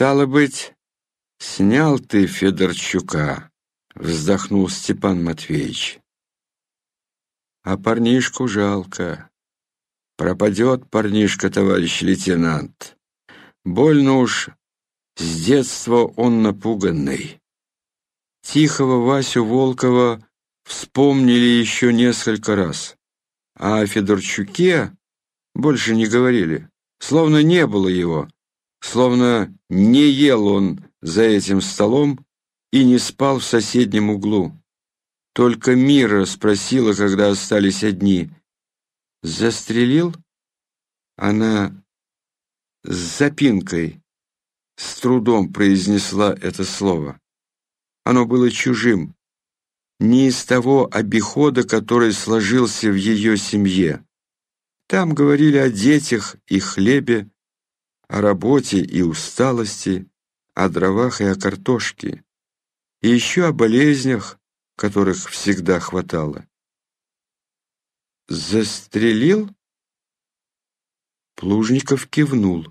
«Стало быть, снял ты Федорчука», — вздохнул Степан Матвеевич. «А парнишку жалко. Пропадет парнишка, товарищ лейтенант. Больно уж с детства он напуганный». Тихого Васю Волкова вспомнили еще несколько раз, а о Федорчуке больше не говорили, словно не было его, словно не ел он за этим столом и не спал в соседнем углу. Только Мира спросила, когда остались одни. «Застрелил?» Она с запинкой, с трудом произнесла это слово. Оно было чужим, не из того обихода, который сложился в ее семье. Там говорили о детях и хлебе, о работе и усталости, о дровах и о картошке, и еще о болезнях, которых всегда хватало. «Застрелил?» Плужников кивнул.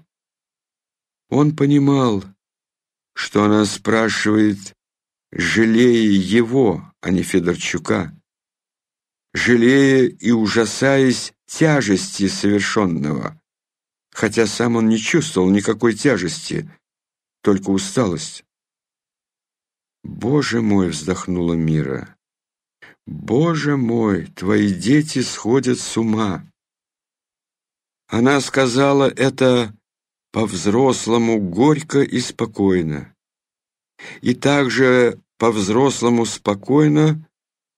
Он понимал, что она спрашивает, жалея его, а не Федорчука, жалея и ужасаясь тяжести совершенного, хотя сам он не чувствовал никакой тяжести, только усталость. «Боже мой!» — вздохнула Мира. «Боже мой, твои дети сходят с ума!» Она сказала это по-взрослому горько и спокойно. И также по-взрослому спокойно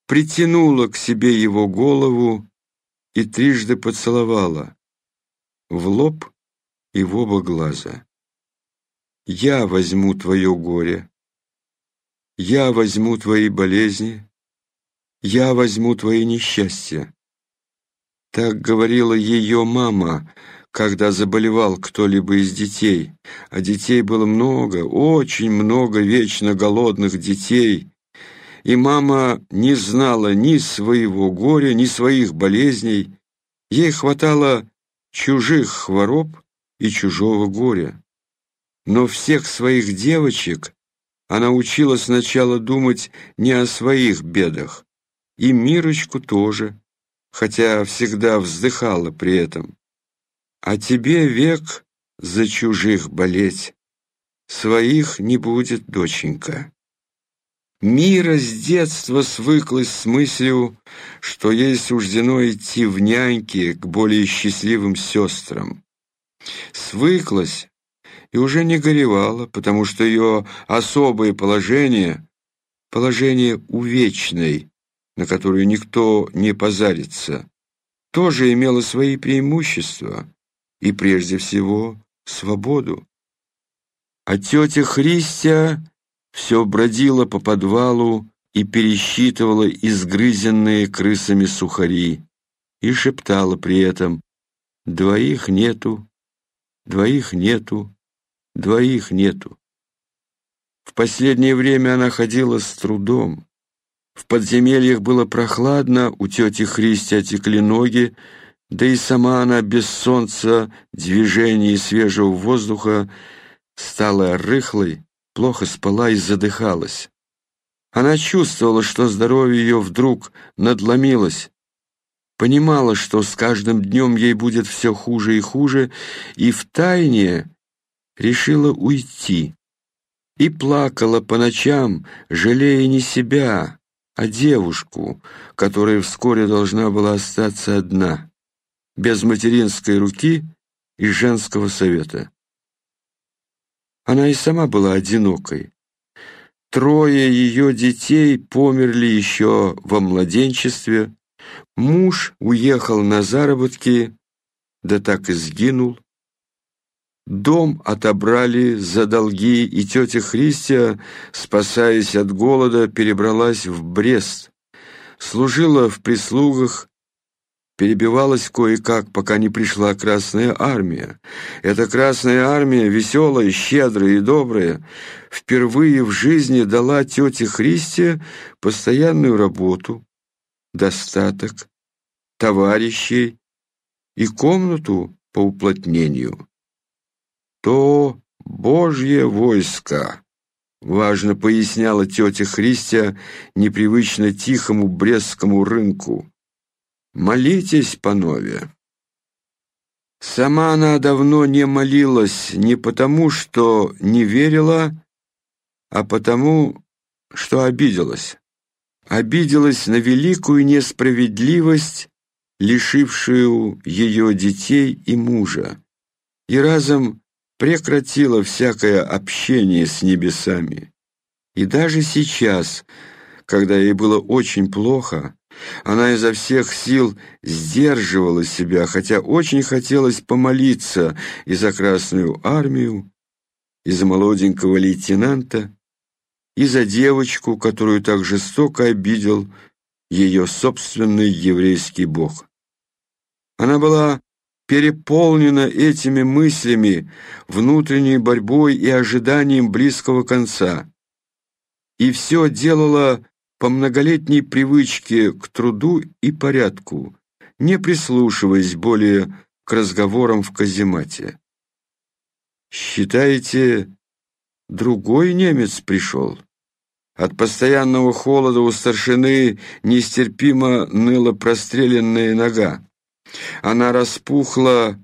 притянула к себе его голову и трижды поцеловала в лоб и в оба глаза. «Я возьму твое горе, я возьму твои болезни, я возьму твои несчастья». Так говорила ее мама, когда заболевал кто-либо из детей, а детей было много, очень много вечно голодных детей, и мама не знала ни своего горя, ни своих болезней, ей хватало чужих хвороб и чужого горя. Но всех своих девочек она учила сначала думать не о своих бедах, и Мирочку тоже, хотя всегда вздыхала при этом. А тебе век за чужих болеть, своих не будет, доченька. Мира с детства свыклась с мыслью, что ей суждено идти в няньки к более счастливым сестрам. Свыклась и уже не горевала, потому что ее особое положение, положение увечной, на которую никто не позарится, тоже имело свои преимущества и, прежде всего, свободу. А тетя Христия все бродила по подвалу и пересчитывала изгрызенные крысами сухари и шептала при этом «Двоих нету, двоих нету, двоих нету». В последнее время она ходила с трудом. В подземельях было прохладно, у тети Христи отекли ноги, да и сама она без солнца, движения и свежего воздуха стала рыхлой, плохо спала и задыхалась. Она чувствовала, что здоровье ее вдруг надломилось, понимала, что с каждым днем ей будет все хуже и хуже, и втайне решила уйти. И плакала по ночам, жалея не себя, а девушку, которая вскоре должна была остаться одна, без материнской руки и женского совета. Она и сама была одинокой. Трое ее детей померли еще во младенчестве. Муж уехал на заработки, да так и сгинул. Дом отобрали за долги, и тетя Христия, спасаясь от голода, перебралась в Брест. Служила в прислугах, перебивалась кое-как, пока не пришла Красная Армия. Эта Красная Армия, веселая, щедрая и добрая, впервые в жизни дала тете Христе постоянную работу, достаток, товарищей и комнату по уплотнению. То Божье войско», — важно поясняла тетя Христия непривычно тихому брестскому рынку. «Молитесь, панове». Сама она давно не молилась не потому, что не верила, а потому, что обиделась. Обиделась на великую несправедливость, лишившую ее детей и мужа, и разом прекратила всякое общение с небесами. И даже сейчас, когда ей было очень плохо, она изо всех сил сдерживала себя, хотя очень хотелось помолиться и за Красную Армию, и за молоденького лейтенанта, и за девочку, которую так жестоко обидел ее собственный еврейский бог. Она была переполнена этими мыслями, внутренней борьбой и ожиданием близкого конца. И все делала по многолетней привычке к труду и порядку, не прислушиваясь более к разговорам в каземате. «Считаете, другой немец пришел?» От постоянного холода у старшины нестерпимо ныла простреленная нога. Она распухла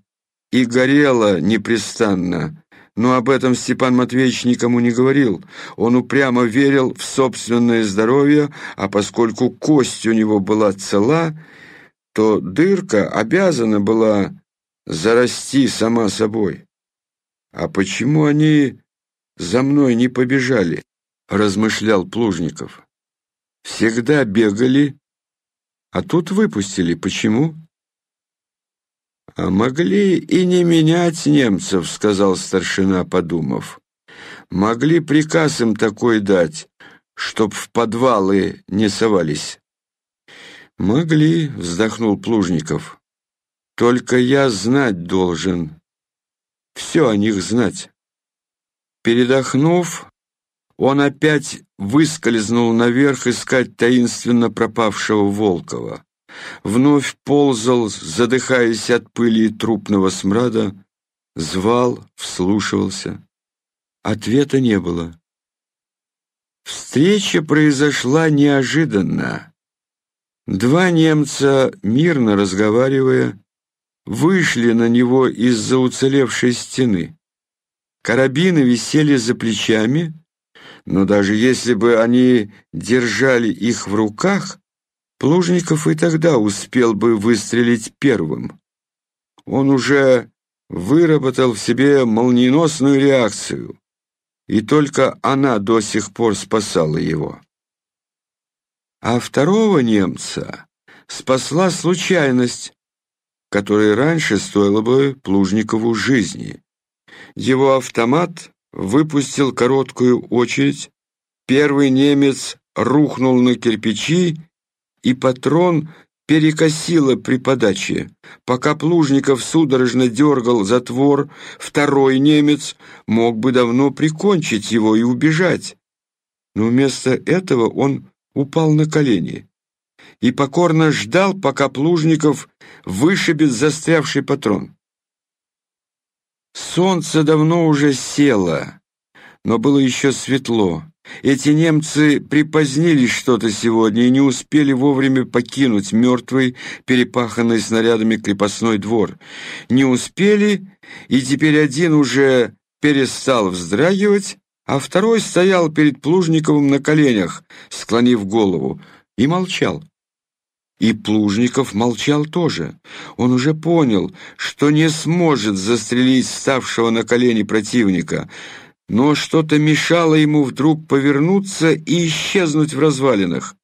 и горела непрестанно, но об этом Степан Матвеевич никому не говорил. Он упрямо верил в собственное здоровье, а поскольку кость у него была цела, то дырка обязана была зарасти сама собой. «А почему они за мной не побежали?» — размышлял Плужников. «Всегда бегали, а тут выпустили. Почему?» «А могли и не менять немцев», — сказал старшина, подумав. «Могли приказ им такой дать, чтоб в подвалы не совались». «Могли», — вздохнул Плужников. «Только я знать должен, все о них знать». Передохнув, он опять выскользнул наверх искать таинственно пропавшего Волкова вновь ползал, задыхаясь от пыли и трупного смрада, звал, вслушивался. Ответа не было. Встреча произошла неожиданно. Два немца, мирно разговаривая, вышли на него из-за уцелевшей стены. Карабины висели за плечами, но даже если бы они держали их в руках, Плужников и тогда успел бы выстрелить первым. Он уже выработал в себе молниеносную реакцию, и только она до сих пор спасала его. А второго немца спасла случайность, которая раньше стоила бы Плужникову жизни. Его автомат выпустил короткую очередь, первый немец рухнул на кирпичи и патрон перекосило при подаче. Пока Плужников судорожно дергал затвор, второй немец мог бы давно прикончить его и убежать. Но вместо этого он упал на колени и покорно ждал, пока Плужников вышибет застрявший патрон. Солнце давно уже село, но было еще светло. Эти немцы припозднились что-то сегодня и не успели вовремя покинуть мертвый, перепаханный снарядами крепостной двор. Не успели, и теперь один уже перестал вздрагивать, а второй стоял перед Плужниковым на коленях, склонив голову, и молчал. И Плужников молчал тоже. Он уже понял, что не сможет застрелить ставшего на колени противника — но что-то мешало ему вдруг повернуться и исчезнуть в развалинах.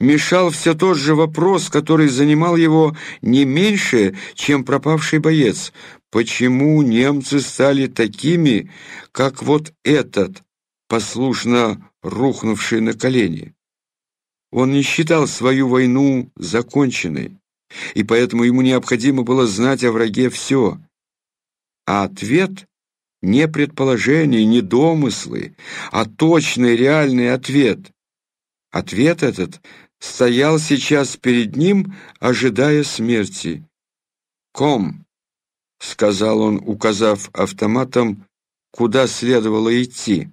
Мешал все тот же вопрос, который занимал его не меньше, чем пропавший боец. Почему немцы стали такими, как вот этот, послушно рухнувший на колени? Он не считал свою войну законченной, и поэтому ему необходимо было знать о враге все. А ответ не предположения, не домыслы, а точный реальный ответ. Ответ этот стоял сейчас перед ним, ожидая смерти. «Ком», — сказал он, указав автоматом куда следовало идти.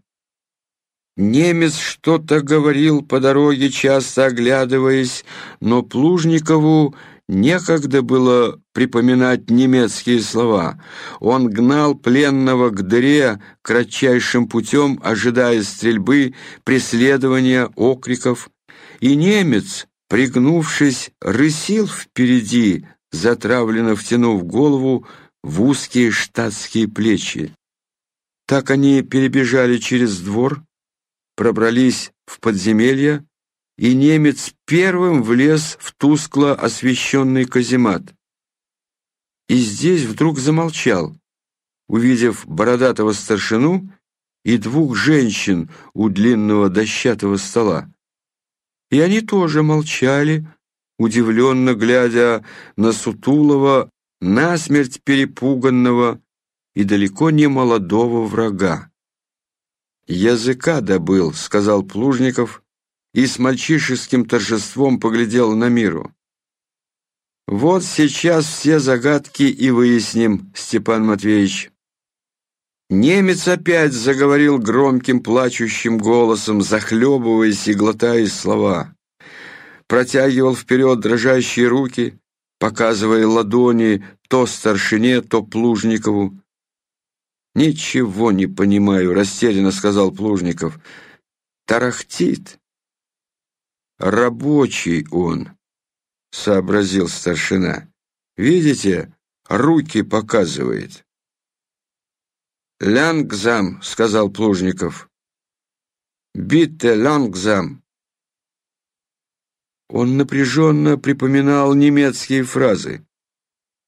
Немец что-то говорил по дороге, часто оглядываясь, но Плужникову некогда было припоминать немецкие слова. Он гнал пленного к дыре кратчайшим путем, ожидая стрельбы, преследования, окриков. И немец, пригнувшись, рысил впереди, затравленно втянув голову в узкие штатские плечи. Так они перебежали через двор, пробрались в подземелье, и немец первым влез в тускло освещенный каземат. И здесь вдруг замолчал, увидев бородатого старшину и двух женщин у длинного дощатого стола. И они тоже молчали, удивленно глядя на сутулого, насмерть перепуганного и далеко не молодого врага. «Языка добыл», — сказал Плужников, и с мальчишеским торжеством поглядел на миру. «Вот сейчас все загадки и выясним, Степан Матвеевич». Немец опять заговорил громким плачущим голосом, захлебываясь и глотая слова. Протягивал вперед дрожащие руки, показывая ладони то старшине, то Плужникову. «Ничего не понимаю», — растерянно сказал Плужников. «Тарахтит». «Рабочий он», — сообразил старшина. «Видите, руки показывает». «Лянгзам», — сказал Плужников. «Битте лангзам». Он напряженно припоминал немецкие фразы,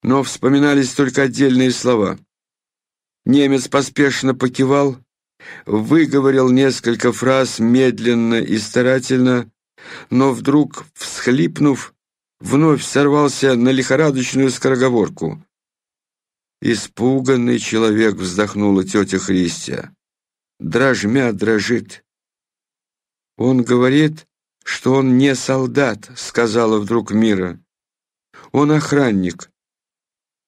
но вспоминались только отдельные слова. Немец поспешно покивал, выговорил несколько фраз медленно и старательно, но вдруг, всхлипнув, вновь сорвался на лихорадочную скороговорку. Испуганный человек вздохнула тетя Христия. Дрожмя дрожит. Он говорит, что он не солдат, сказала вдруг Мира. Он охранник.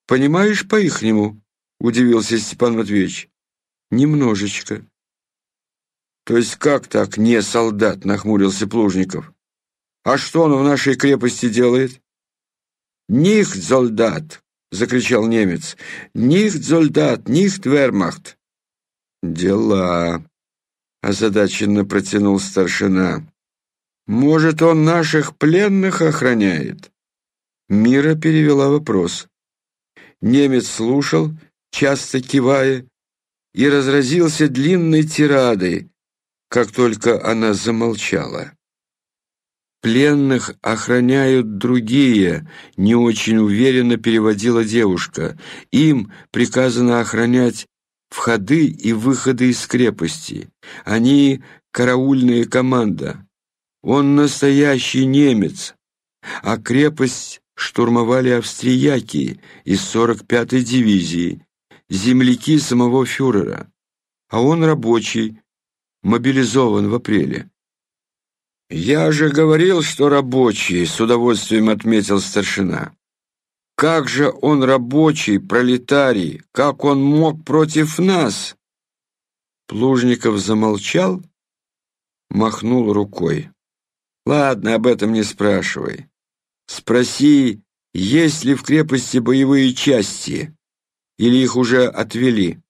Понимаешь по-ихнему? Удивился Степан Матвеевич. Немножечко. То есть как так не солдат, нахмурился Плужников. А что он в нашей крепости делает? Нихт солдат, закричал немец. Нихт солдат, нихт вермахт. Дела, озадаченно протянул старшина. Может, он наших пленных охраняет? Мира перевела вопрос. Немец слушал, часто кивая, и разразился длинной тирадой, как только она замолчала. «Пленных охраняют другие», — не очень уверенно переводила девушка. «Им приказано охранять входы и выходы из крепости. Они — караульная команда. Он настоящий немец, а крепость штурмовали австрияки из 45-й дивизии, земляки самого фюрера, а он рабочий, мобилизован в апреле. «Я же говорил, что рабочий», — с удовольствием отметил старшина. «Как же он рабочий, пролетарий, как он мог против нас?» Плужников замолчал, махнул рукой. «Ладно, об этом не спрашивай. Спроси, есть ли в крепости боевые части, или их уже отвели.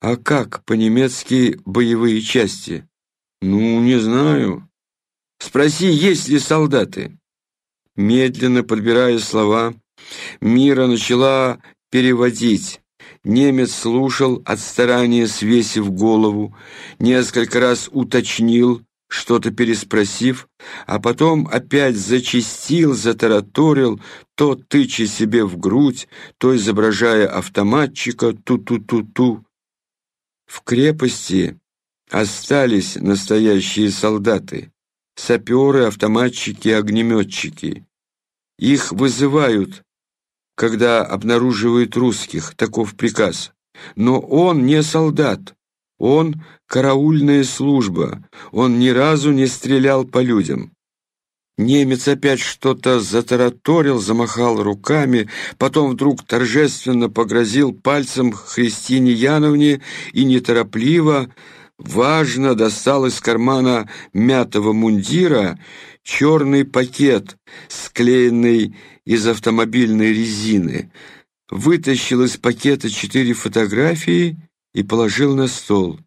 А как по-немецки боевые части? Ну, не знаю. Спроси, есть ли солдаты. Медленно подбирая слова, Мира начала переводить. Немец слушал, от старания свесив голову, несколько раз уточнил, что-то переспросив, а потом опять зачистил, затараторил, то тыча себе в грудь, то изображая автоматчика ту-ту-ту-ту. В крепости остались настоящие солдаты, саперы, автоматчики, огнеметчики. Их вызывают, когда обнаруживают русских, таков приказ. Но он не солдат, он — караульная служба, он ни разу не стрелял по людям. Немец опять что-то затараторил, замахал руками, потом вдруг торжественно погрозил пальцем Христине Яновне и неторопливо, важно достал из кармана мятого мундира черный пакет, склеенный из автомобильной резины, вытащил из пакета четыре фотографии и положил на стол.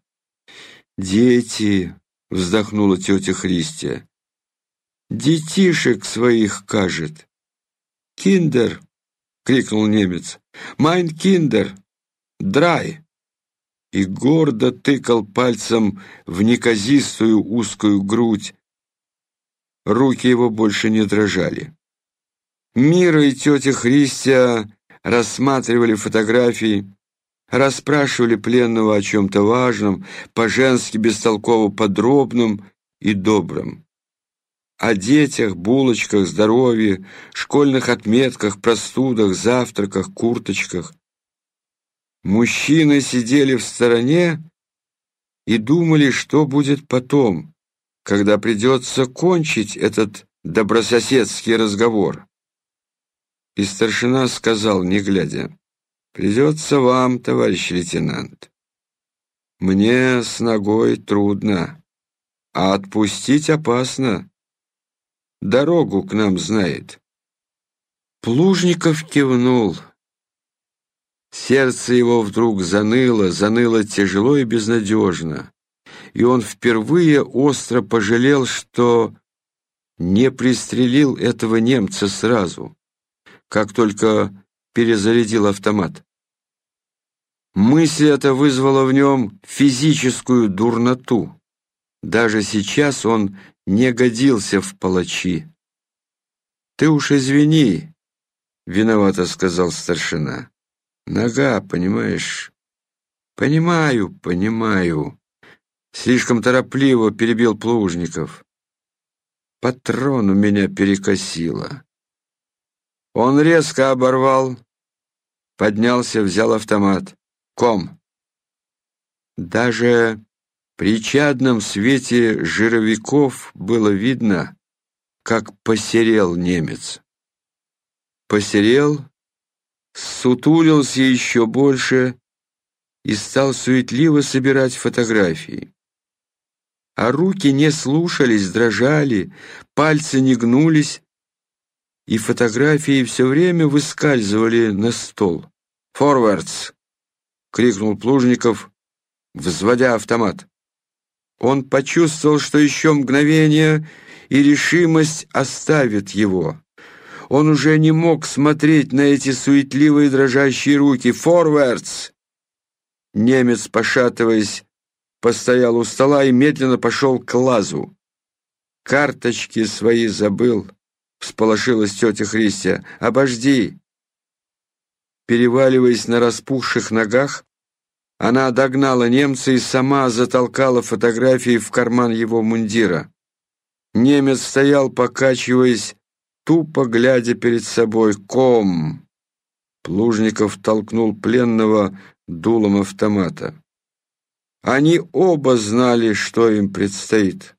«Дети!» — вздохнула тетя Христя. «Детишек своих, кажет!» «Kinder!» — крикнул немец. «Mein Kinder! Drei!» И гордо тыкал пальцем в неказистую узкую грудь. Руки его больше не дрожали. Мира и тетя Христия рассматривали фотографии, расспрашивали пленного о чем-то важном, по-женски бестолково подробном и добром. О детях, булочках, здоровье, школьных отметках, простудах, завтраках, курточках. Мужчины сидели в стороне и думали, что будет потом, когда придется кончить этот добрососедский разговор. И старшина сказал, не глядя, «Придется вам, товарищ лейтенант. Мне с ногой трудно, а отпустить опасно. Дорогу к нам знает». Плужников кивнул. Сердце его вдруг заныло, заныло тяжело и безнадежно, и он впервые остро пожалел, что не пристрелил этого немца сразу, как только перезарядил автомат. Мысль эта вызвала в нем физическую дурноту. Даже сейчас он не годился в палачи. «Ты уж извини», — виновато сказал старшина. Нога, понимаешь? Понимаю, понимаю. Слишком торопливо перебил Плужников. Патрон у меня перекосило. Он резко оборвал, поднялся, взял автомат. Ком. Даже при чадном свете жировиков было видно, как посерел немец. Посерел сутулился еще больше и стал суетливо собирать фотографии. А руки не слушались, дрожали, пальцы не гнулись, и фотографии все время выскальзывали на стол. «Форвардс!» — крикнул Плужников, взводя автомат. Он почувствовал, что еще мгновение, и решимость оставит его. Он уже не мог смотреть на эти суетливые дрожащие руки. «Форвардс!» Немец, пошатываясь, постоял у стола и медленно пошел к лазу. «Карточки свои забыл», — всполошилась тетя Христия. «Обожди!» Переваливаясь на распухших ногах, она догнала немца и сама затолкала фотографии в карман его мундира. Немец стоял, покачиваясь тупо глядя перед собой. «Ком!» Плужников толкнул пленного дулом автомата. Они оба знали, что им предстоит.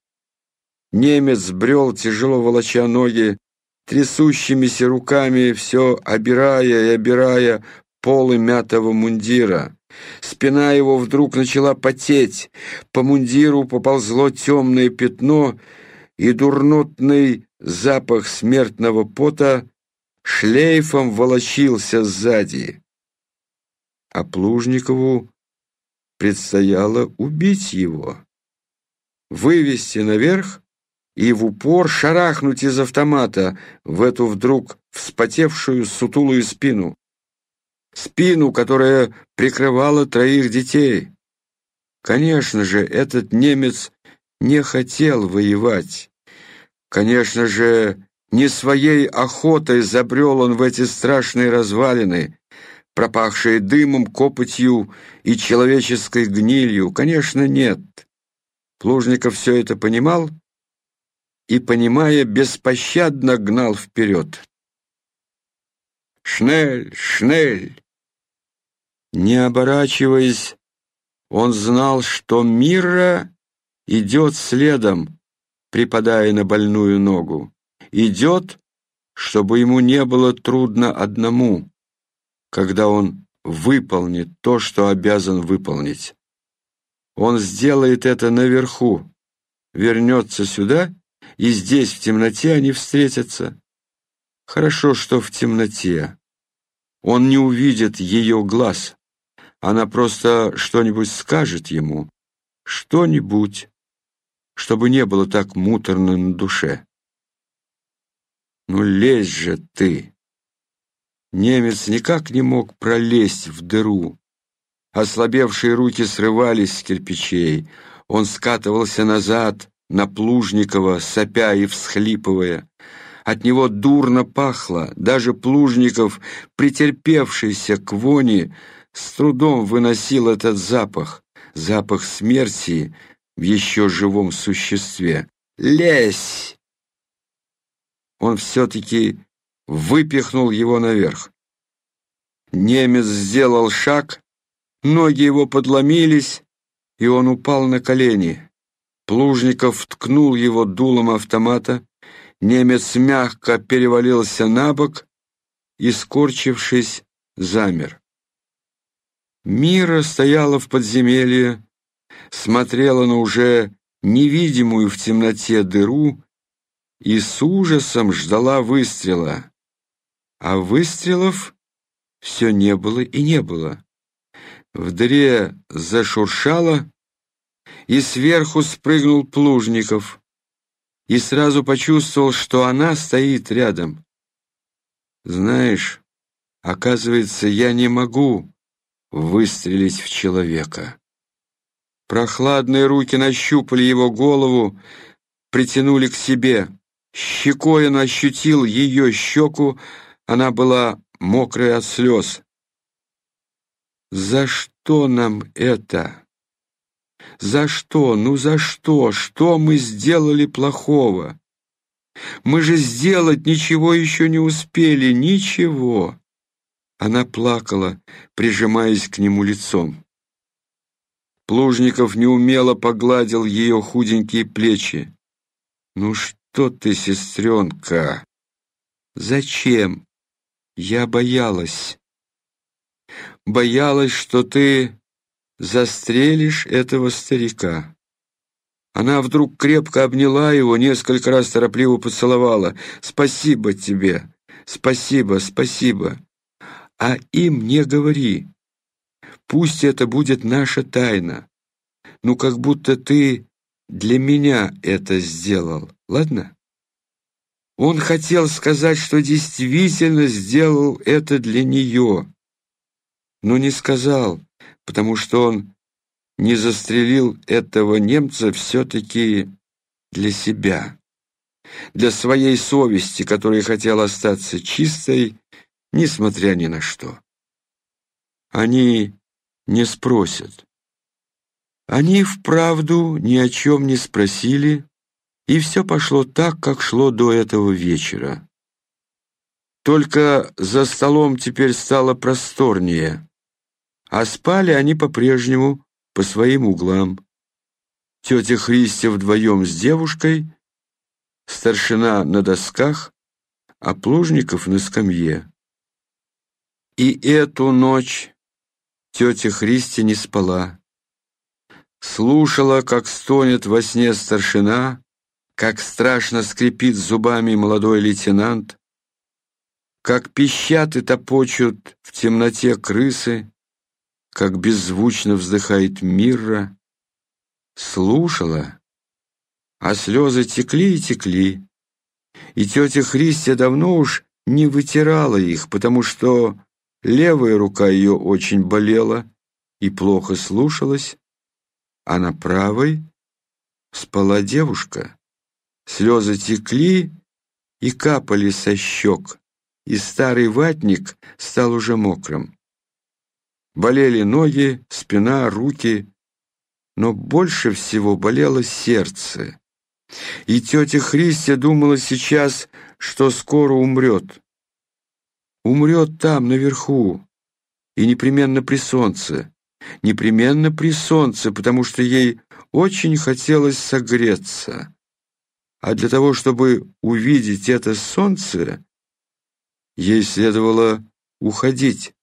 Немец брел, тяжело волоча ноги, трясущимися руками, все обирая и обирая полы мятого мундира. Спина его вдруг начала потеть, по мундиру поползло темное пятно, и дурнотный запах смертного пота шлейфом волочился сзади. А Плужникову предстояло убить его, вывести наверх и в упор шарахнуть из автомата в эту вдруг вспотевшую сутулую спину. Спину, которая прикрывала троих детей. Конечно же, этот немец не хотел воевать. Конечно же, не своей охотой забрел он в эти страшные развалины, пропахшие дымом, копотью и человеческой гнилью. Конечно, нет. Плужников все это понимал и, понимая, беспощадно гнал вперед. «Шнель! Шнель!» Не оборачиваясь, он знал, что Мира идет следом, припадая на больную ногу. идет, чтобы ему не было трудно одному, когда он выполнит то, что обязан выполнить. Он сделает это наверху, вернется сюда, и здесь в темноте они встретятся. Хорошо, что в темноте. Он не увидит ее глаз. Она просто что-нибудь скажет ему, что-нибудь, чтобы не было так муторно на душе. Ну, лезь же ты! Немец никак не мог пролезть в дыру. Ослабевшие руки срывались с кирпичей. Он скатывался назад на Плужникова, сопя и всхлипывая. От него дурно пахло. Даже Плужников, претерпевшийся к вони, с трудом выносил этот запах, запах смерти в еще живом существе. «Лезь!» Он все-таки выпихнул его наверх. Немец сделал шаг, ноги его подломились, и он упал на колени. Плужников ткнул его дулом автомата, немец мягко перевалился на бок и, скорчившись, замер. Мира стояла в подземелье, смотрела на уже невидимую в темноте дыру и с ужасом ждала выстрела. А выстрелов все не было и не было. В дыре зашуршало, и сверху спрыгнул Плужников и сразу почувствовал, что она стоит рядом. «Знаешь, оказывается, я не могу выстрелить в человека. Прохладные руки нащупали его голову, притянули к себе. Щекой он ощутил ее щеку, она была мокрая от слез. «За что нам это? За что? Ну за что? Что мы сделали плохого? Мы же сделать ничего еще не успели, ничего!» Она плакала, прижимаясь к нему лицом. Плужников неумело погладил ее худенькие плечи. «Ну что ты, сестренка? Зачем? Я боялась. Боялась, что ты застрелишь этого старика». Она вдруг крепко обняла его, несколько раз торопливо поцеловала. «Спасибо тебе! Спасибо, спасибо!» А им не говори. Пусть это будет наша тайна. Ну, как будто ты для меня это сделал, ладно? Он хотел сказать, что действительно сделал это для нее, но не сказал, потому что он не застрелил этого немца все-таки для себя, для своей совести, которая хотела остаться чистой несмотря ни на что. Они не спросят. Они вправду ни о чем не спросили, и все пошло так, как шло до этого вечера. Только за столом теперь стало просторнее, а спали они по-прежнему по своим углам. Тетя Христя вдвоем с девушкой, старшина на досках, а Плужников на скамье. И эту ночь тетя Христи не спала. Слушала, как стонет во сне старшина, как страшно скрипит зубами молодой лейтенант, как пищат и топочут в темноте крысы, как беззвучно вздыхает Мирра. Слушала, а слезы текли и текли, и тетя Христия давно уж не вытирала их, потому что Левая рука ее очень болела и плохо слушалась, а на правой спала девушка. Слезы текли и капали со щек, и старый ватник стал уже мокрым. Болели ноги, спина, руки, но больше всего болело сердце. И тетя Христя думала сейчас, что скоро умрет. Умрет там, наверху, и непременно при солнце. Непременно при солнце, потому что ей очень хотелось согреться. а для того, чтобы увидеть это солнце, ей следовало уходить,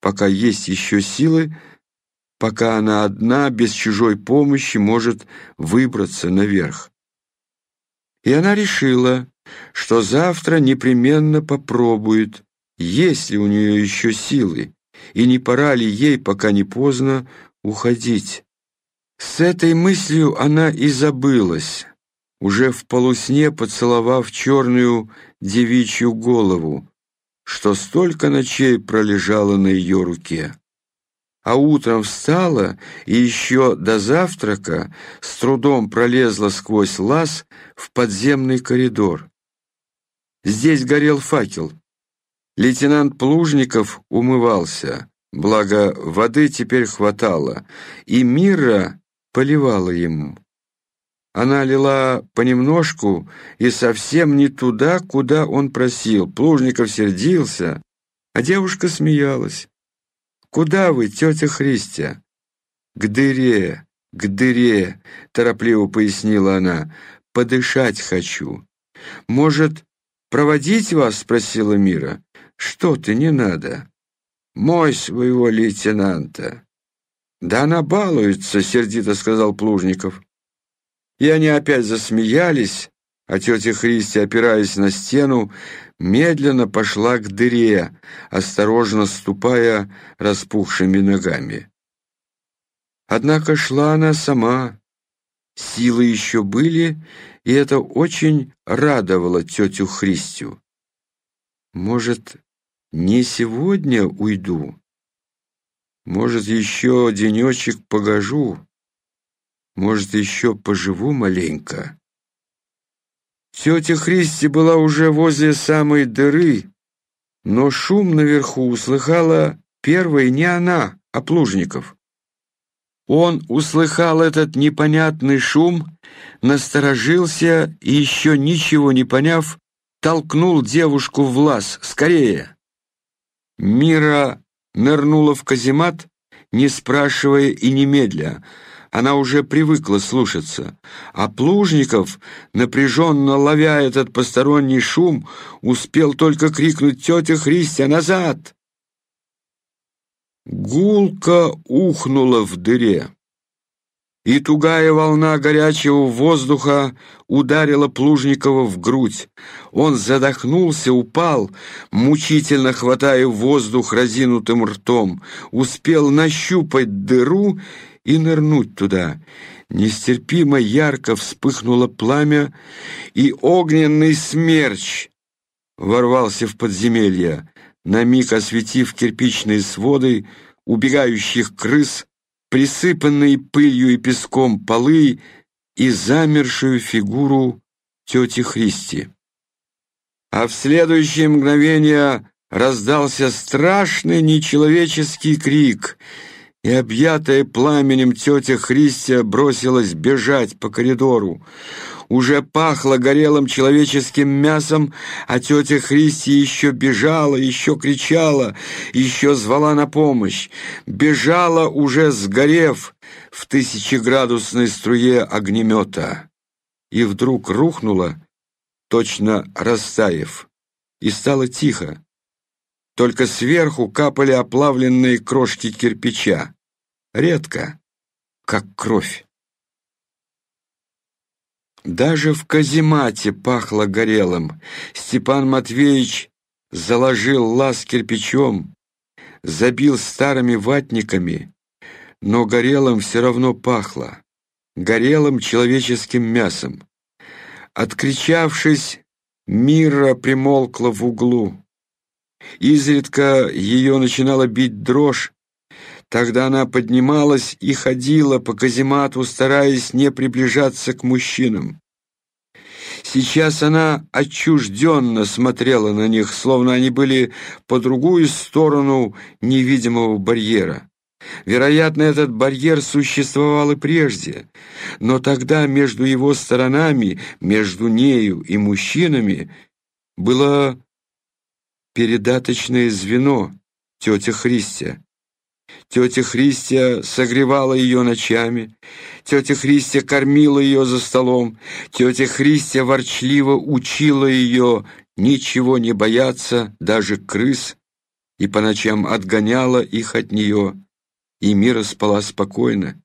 пока есть еще силы, пока она одна, без чужой помощи, может выбраться наверх. И она решила, что завтра непременно попробует, есть ли у нее еще силы, и не пора ли ей, пока не поздно, уходить. С этой мыслью она и забылась, уже в полусне поцеловав черную девичью голову, что столько ночей пролежало на ее руке. А утром встала и еще до завтрака с трудом пролезла сквозь лаз в подземный коридор. Здесь горел факел. Лейтенант Плужников умывался, благо воды теперь хватало, и Мира поливала ему. Она лила понемножку и совсем не туда, куда он просил. Плужников сердился, а девушка смеялась. «Куда вы, тетя Христя?» «К дыре, к дыре», — торопливо пояснила она. «Подышать хочу». «Может, проводить вас?» — спросила Мира. «Что ты, не надо. Мой своего лейтенанта». «Да она балуется», — сердито сказал Плужников. И они опять засмеялись, а тетя Христи, опираясь на стену, медленно пошла к дыре, осторожно ступая распухшими ногами. Однако шла она сама. Силы еще были, и это очень радовало тетю Христю. «Может, не сегодня уйду?» Может, еще денечек погожу? Может, еще поживу маленько? Тетя Христи была уже возле самой дыры, но шум наверху услыхала первой не она, а Плужников. Он услыхал этот непонятный шум, насторожился и, еще ничего не поняв, толкнул девушку в лаз. «Скорее!» Мира нырнула в каземат, не спрашивая и немедля. Она уже привыкла слушаться. А Плужников, напряженно ловя этот посторонний шум, успел только крикнуть «Тетя Христя, назад!» Гулка ухнула в дыре и тугая волна горячего воздуха ударила Плужникова в грудь. Он задохнулся, упал, мучительно хватая воздух разинутым ртом, успел нащупать дыру и нырнуть туда. Нестерпимо ярко вспыхнуло пламя, и огненный смерч ворвался в подземелье, на миг осветив кирпичные своды, убегающих крыс, присыпанные пылью и песком полы и замершую фигуру тети Христи. А в следующее мгновение раздался страшный нечеловеческий крик, и, объятая пламенем тетя Христия бросилась бежать по коридору. Уже пахло горелым человеческим мясом, а тетя Христи еще бежала, еще кричала, еще звала на помощь. Бежала, уже сгорев в тысячеградусной струе огнемета. И вдруг рухнула, точно растаяв, и стало тихо. Только сверху капали оплавленные крошки кирпича. Редко, как кровь. Даже в каземате пахло горелым. Степан Матвеевич заложил лаз кирпичом, забил старыми ватниками, но горелым все равно пахло, горелым человеческим мясом. Откричавшись, Мира примолкла в углу. Изредка ее начинала бить дрожь, Тогда она поднималась и ходила по каземату, стараясь не приближаться к мужчинам. Сейчас она отчужденно смотрела на них, словно они были по другую сторону невидимого барьера. Вероятно, этот барьер существовал и прежде, но тогда между его сторонами, между нею и мужчинами, было передаточное звено, тетя Христия. Тетя Христия согревала ее ночами, тетя Христия кормила ее за столом, тетя Христия ворчливо учила ее ничего не бояться, даже крыс, и по ночам отгоняла их от нее, и Мира спала спокойно.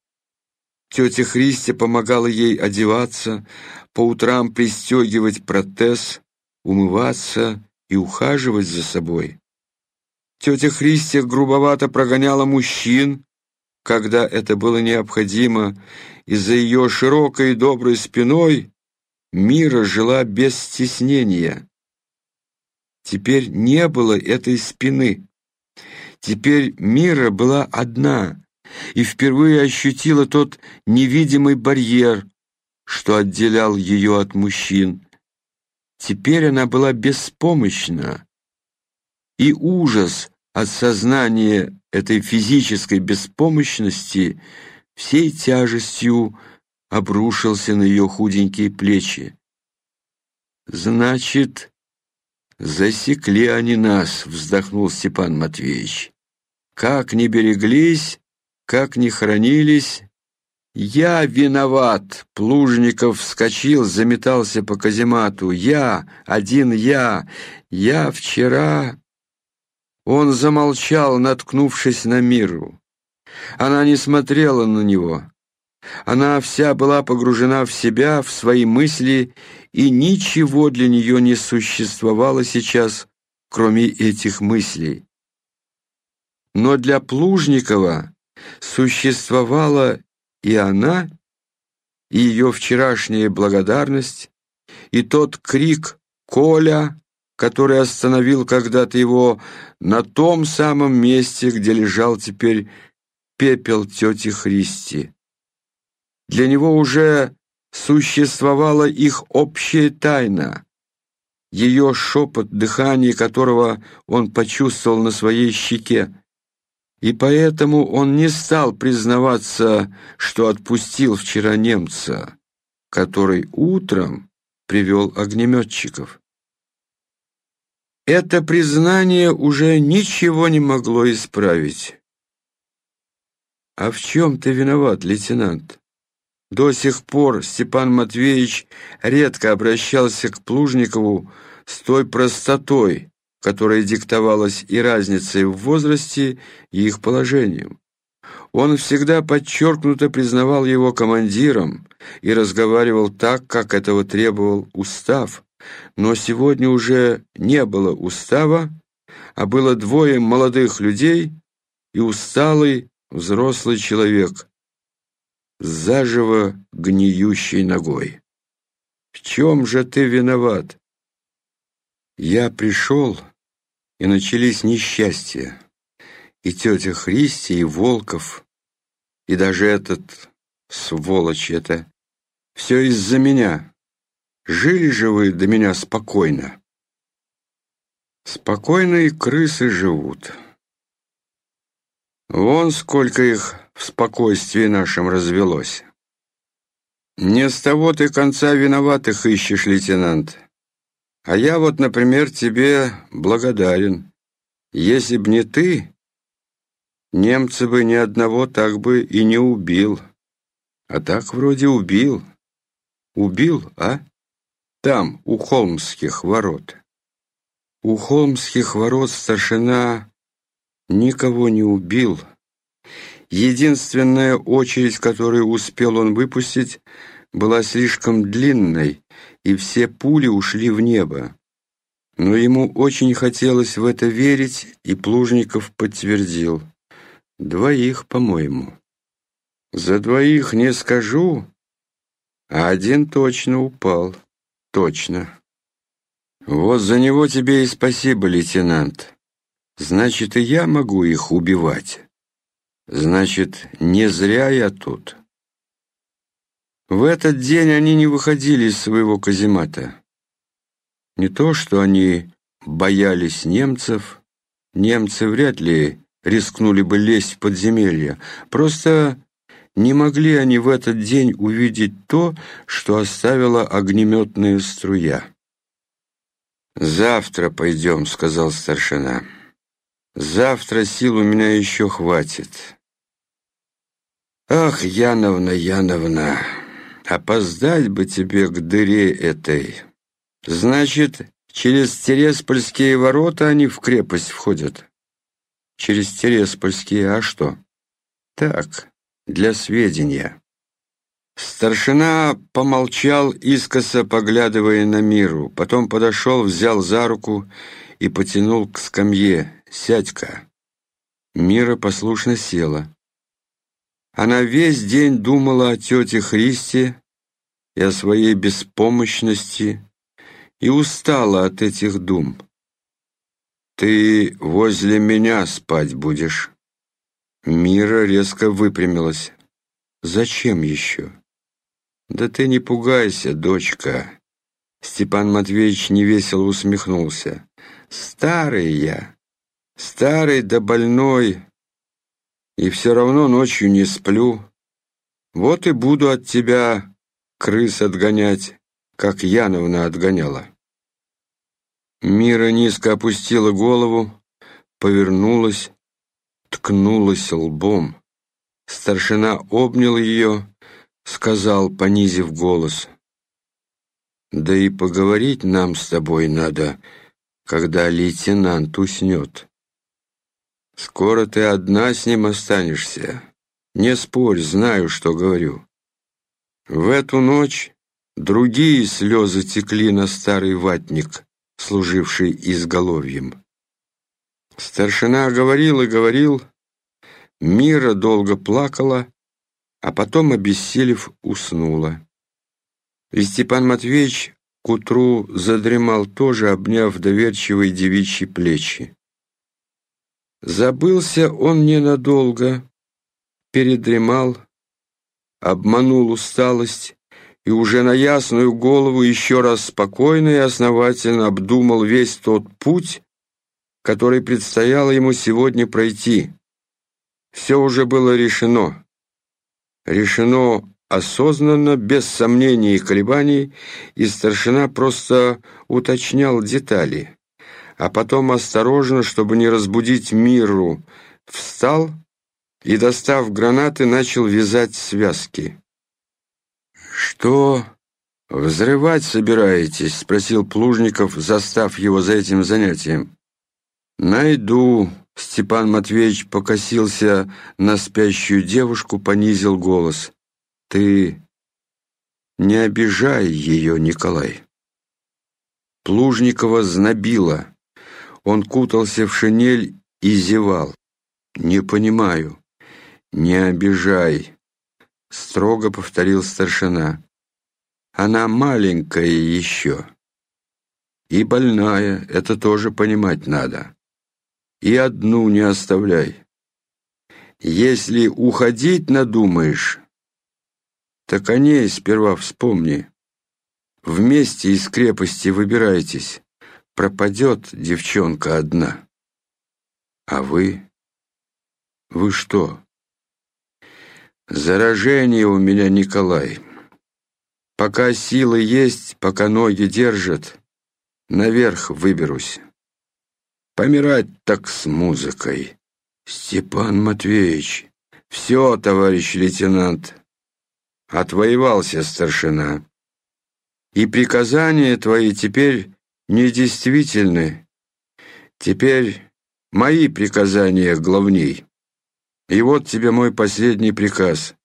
Тетя Христия помогала ей одеваться, по утрам пристегивать протез, умываться и ухаживать за собой. Тетя Христия грубовато прогоняла мужчин, когда это было необходимо, и за ее широкой и доброй спиной Мира жила без стеснения. Теперь не было этой спины. Теперь Мира была одна и впервые ощутила тот невидимый барьер, что отделял ее от мужчин. Теперь она была беспомощна, и ужас от сознания этой физической беспомощности всей тяжестью обрушился на ее худенькие плечи. «Значит, засекли они нас», — вздохнул Степан Матвеевич. «Как не береглись, как не хранились, «Я виноват!» Плужников вскочил, заметался по каземату. «Я! Один я! Я вчера...» Он замолчал, наткнувшись на миру. Она не смотрела на него. Она вся была погружена в себя, в свои мысли, и ничего для нее не существовало сейчас, кроме этих мыслей. Но для Плужникова существовало и она, и ее вчерашняя благодарность, и тот крик «Коля!», который остановил когда-то его на том самом месте, где лежал теперь пепел тети Христи. Для него уже существовала их общая тайна, ее шепот, дыхание которого он почувствовал на своей щеке, и поэтому он не стал признаваться, что отпустил вчера немца, который утром привел огнеметчиков. Это признание уже ничего не могло исправить. «А в чем ты виноват, лейтенант?» До сих пор Степан Матвеевич редко обращался к Плужникову с той простотой, которая диктовалась и разницей в возрасте, и их положением. Он всегда подчеркнуто признавал его командиром и разговаривал так, как этого требовал устав, но сегодня уже не было устава, а было двое молодых людей и усталый взрослый человек с заживо гниющей ногой. «В чем же ты виноват?» «Я пришел», и начались несчастья. И тетя Христи, и Волков, и даже этот, сволочь это, все из-за меня. Жили же вы до меня спокойно. Спокойно и крысы живут. Вон сколько их в спокойствии нашем развелось. Не с того ты конца виноватых ищешь, лейтенант. А я вот, например, тебе благодарен. Если б не ты, немцы бы ни одного так бы и не убил. А так вроде убил. Убил, а? Там, у холмских ворот. У холмских ворот старшина никого не убил. Единственная очередь, которую успел он выпустить, была слишком длинной, и все пули ушли в небо. Но ему очень хотелось в это верить, и Плужников подтвердил. «Двоих, по-моему». «За двоих не скажу, а один точно упал. Точно». «Вот за него тебе и спасибо, лейтенант. Значит, и я могу их убивать. Значит, не зря я тут». В этот день они не выходили из своего каземата. Не то, что они боялись немцев, немцы вряд ли рискнули бы лезть в подземелье, просто не могли они в этот день увидеть то, что оставила огнеметная струя. «Завтра пойдем», — сказал старшина. Завтра сил у меня еще хватит. Ах, Яновна, Яновна, опоздать бы тебе к дыре этой. Значит, через Тереспольские ворота они в крепость входят? Через Тереспольские, а что? Так, для сведения. Старшина помолчал, искоса поглядывая на миру, потом подошел, взял за руку и потянул к скамье. «Сядь-ка». Мира послушно села. Она весь день думала о тете Христе и о своей беспомощности и устала от этих дум. «Ты возле меня спать будешь». Мира резко выпрямилась. «Зачем еще?» «Да ты не пугайся, дочка!» Степан Матвеевич невесело усмехнулся. «Старый я, старый да больной, и все равно ночью не сплю. Вот и буду от тебя крыс отгонять, как Яновна отгоняла». Мира низко опустила голову, повернулась, ткнулась лбом. Старшина обнял ее, сказал, понизив голос. «Да и поговорить нам с тобой надо, когда лейтенант уснет. Скоро ты одна с ним останешься. Не спорь, знаю, что говорю». В эту ночь другие слезы текли на старый ватник, служивший изголовьем. Старшина говорил и говорил, Мира долго плакала, а потом, обессилев, уснула. И Степан Матвеевич к утру задремал тоже, обняв доверчивые девичьи плечи. Забылся он ненадолго, передремал, обманул усталость и уже на ясную голову еще раз спокойно и основательно обдумал весь тот путь, который предстояло ему сегодня пройти. Все уже было решено решено осознанно, без сомнений и колебаний, и старшина просто уточнял детали. А потом осторожно, чтобы не разбудить миру, встал и, достав гранаты, начал вязать связки. «Что взрывать собираетесь?» — спросил Плужников, застав его за этим занятием. «Найду», Степан Матвеевич покосился на спящую девушку, понизил голос. «Ты не обижай ее, Николай». Плужникова знобило. Он кутался в шинель и зевал. «Не понимаю». «Не обижай», — строго повторил старшина. «Она маленькая еще. И больная, это тоже понимать надо и одну не оставляй. Если уходить надумаешь, так о ней сперва вспомни. Вместе из крепости выбирайтесь. Пропадет девчонка одна. А вы? Вы что? Заражение у меня, Николай. Пока силы есть, пока ноги держат, наверх выберусь. Помирать так с музыкой. Степан Матвеевич. Все, товарищ лейтенант. Отвоевался старшина. И приказания твои теперь недействительны. Теперь мои приказания главней. И вот тебе мой последний приказ.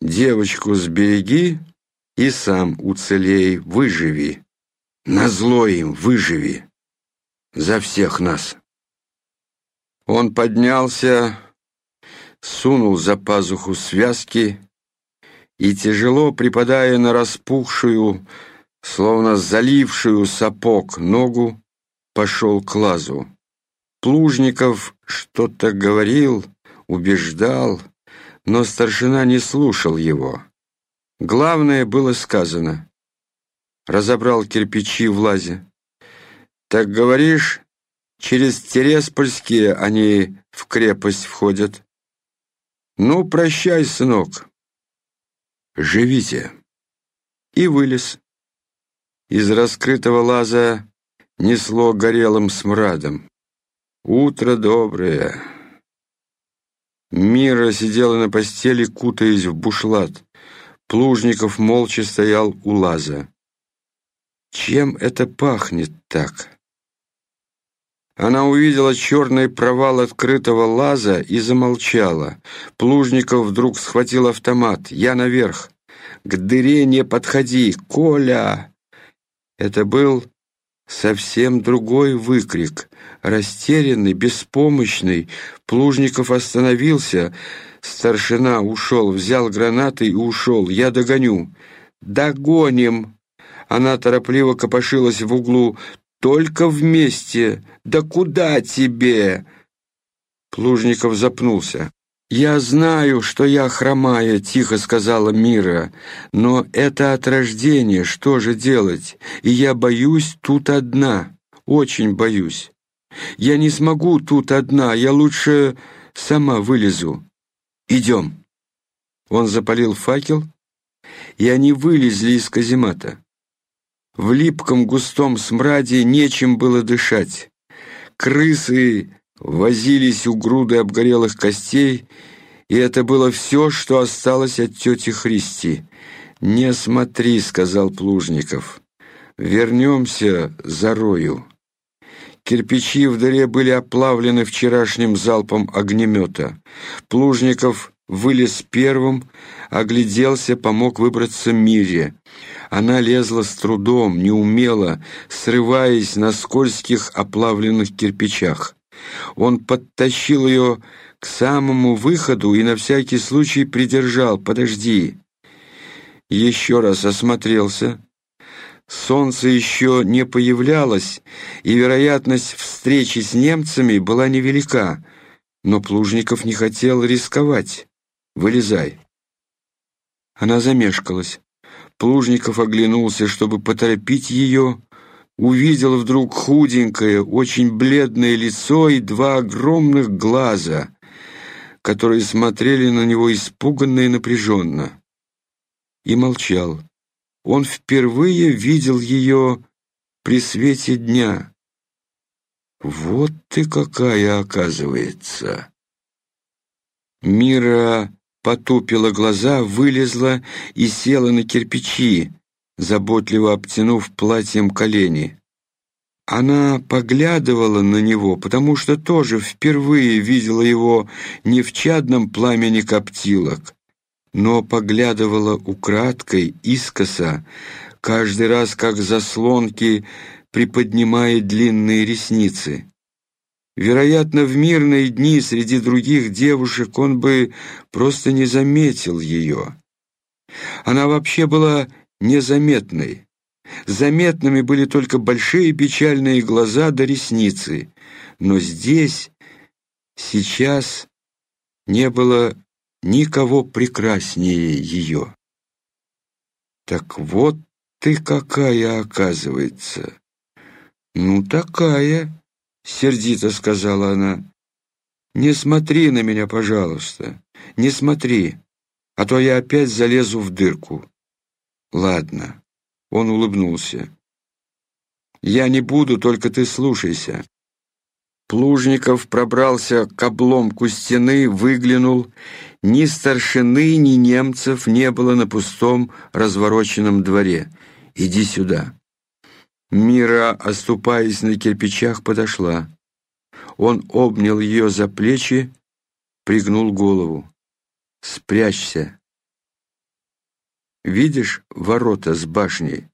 Девочку сбереги и сам уцелей, выживи. Назло им выживи за всех нас. Он поднялся, сунул за пазуху связки и, тяжело припадая на распухшую, словно залившую сапог ногу, пошел к лазу. Плужников что-то говорил, убеждал, но старшина не слушал его. Главное было сказано. Разобрал кирпичи в лазе. «Так говоришь, через Тереспольские они в крепость входят?» «Ну, прощай, сынок. Живите». И вылез. Из раскрытого лаза несло горелым смрадом. Утро доброе. Мира сидела на постели, кутаясь в бушлат. Плужников молча стоял у лаза. Чем это пахнет так? Она увидела черный провал открытого лаза и замолчала. Плужников вдруг схватил автомат. «Я наверх! К дыре не подходи! Коля!» Это был совсем другой выкрик. Растерянный, беспомощный, Плужников остановился. Старшина ушел, взял гранаты и ушел. «Я догоню!» «Догоним!» Она торопливо копошилась в углу. «Только вместе! Да куда тебе?» Плужников запнулся. «Я знаю, что я хромая», — тихо сказала Мира, «но это от рождения, что же делать? И я боюсь тут одна, очень боюсь. Я не смогу тут одна, я лучше сама вылезу. Идем». Он запалил факел, и они вылезли из каземата. В липком густом смраде нечем было дышать. Крысы возились у груды обгорелых костей, и это было все, что осталось от тети Христи. «Не смотри», — сказал Плужников. «Вернемся за рою». Кирпичи в дыре были оплавлены вчерашним залпом огнемета. Плужников вылез первым, огляделся, помог выбраться Мире. Она лезла с трудом, неумело, срываясь на скользких оплавленных кирпичах. Он подтащил ее к самому выходу и на всякий случай придержал. «Подожди!» Еще раз осмотрелся. Солнце еще не появлялось, и вероятность встречи с немцами была невелика, но Плужников не хотел рисковать. «Вылезай!» Она замешкалась. Плужников оглянулся, чтобы поторопить ее, увидел вдруг худенькое, очень бледное лицо и два огромных глаза, которые смотрели на него испуганно и напряженно. И молчал. Он впервые видел ее при свете дня. Вот ты какая, оказывается! Мира потупила глаза, вылезла и села на кирпичи, заботливо обтянув платьем колени. Она поглядывала на него, потому что тоже впервые видела его не в чадном пламени коптилок, но поглядывала украдкой, искоса, каждый раз как заслонки приподнимая длинные ресницы. Вероятно, в мирные дни среди других девушек он бы просто не заметил ее. Она вообще была незаметной. Заметными были только большие печальные глаза да ресницы. Но здесь, сейчас, не было никого прекраснее ее. Так вот ты какая, оказывается. Ну, такая, — сердито сказала она. «Не смотри на меня, пожалуйста, не смотри, а то я опять залезу в дырку». «Ладно», — он улыбнулся. «Я не буду, только ты слушайся». Плужников пробрался к обломку стены, выглянул. Ни старшины, ни немцев не было на пустом развороченном дворе. «Иди сюда». Мира, оступаясь на кирпичах, подошла. Он обнял ее за плечи, пригнул голову. «Спрячься!» «Видишь ворота с башней?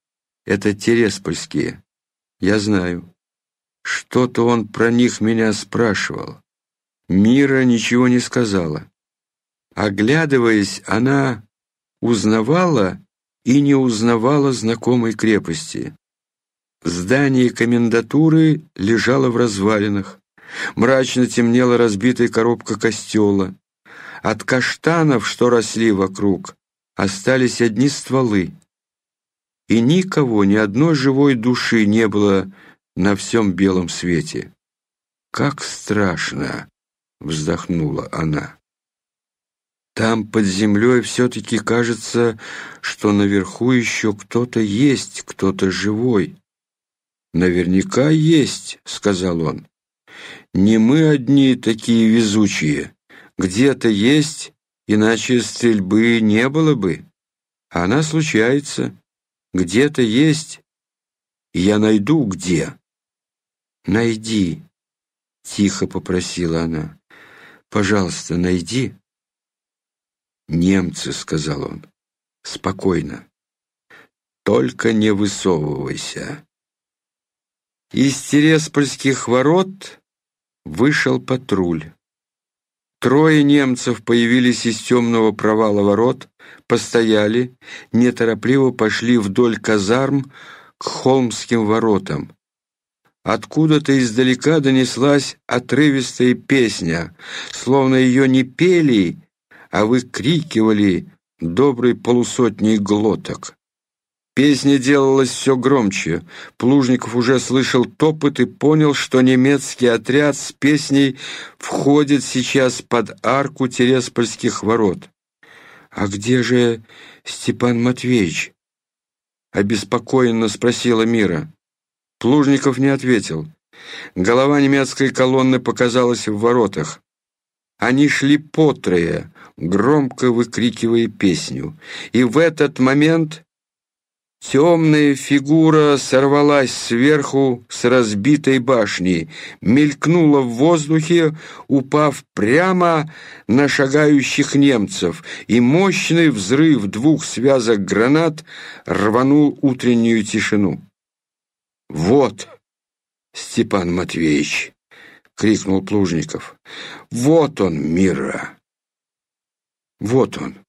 Это Тереспольские. Я знаю. Что-то он про них меня спрашивал. Мира ничего не сказала. Оглядываясь, она узнавала и не узнавала знакомой крепости. Здание комендатуры лежало в развалинах. Мрачно темнела разбитая коробка костела. От каштанов, что росли вокруг, остались одни стволы. И никого, ни одной живой души не было на всем белом свете. «Как страшно!» — вздохнула она. «Там под землей все-таки кажется, что наверху еще кто-то есть, кто-то живой». «Наверняка есть», — сказал он. Не мы одни такие везучие. Где-то есть, иначе стрельбы не было бы. Она случается. Где-то есть. Я найду где. Найди, тихо попросила она. Пожалуйста, найди. Немцы, сказал он. Спокойно. Только не высовывайся. Из Тереспольских ворот вышел патруль. Трое немцев появились из темного провала ворот, постояли, неторопливо пошли вдоль казарм к холмским воротам. Откуда-то издалека донеслась отрывистая песня, словно ее не пели, а выкрикивали доброй полусотней глоток. Песня делалась все громче. Плужников уже слышал топот и понял, что немецкий отряд с песней входит сейчас под арку Тереспольских ворот. «А где же Степан Матвеевич?» — обеспокоенно спросила Мира. Плужников не ответил. Голова немецкой колонны показалась в воротах. Они шли потрое, громко выкрикивая песню. И в этот момент Темная фигура сорвалась сверху с разбитой башни, мелькнула в воздухе, упав прямо на шагающих немцев, и мощный взрыв двух связок гранат рванул утреннюю тишину. «Вот, Степан Матвеевич!» — крикнул Плужников. «Вот он, Мира! Вот он!»